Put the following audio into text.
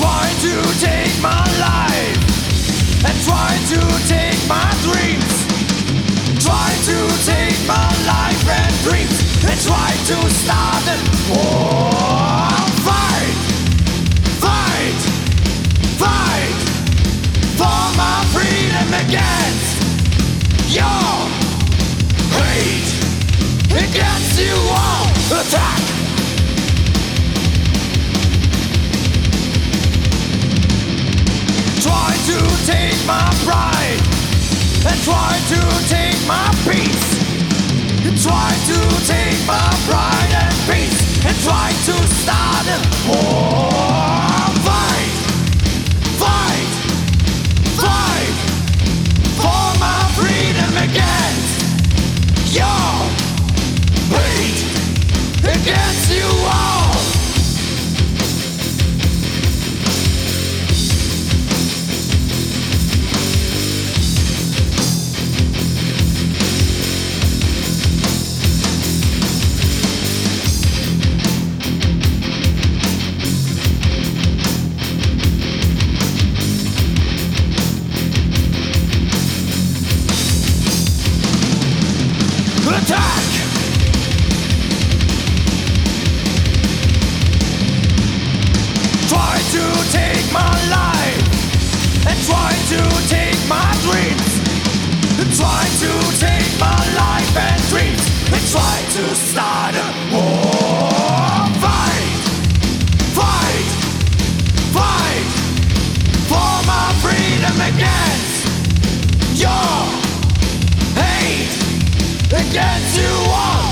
try to take my life and try to take my dreams. Try to take my life and dreams and try to start a war. My pride and try to take my peace. Try to take my pride and peace and try to start a war. Fight, fight, fight for my freedom against your hate against you to start a war. Fight, fight, fight for my freedom against your hate against you all.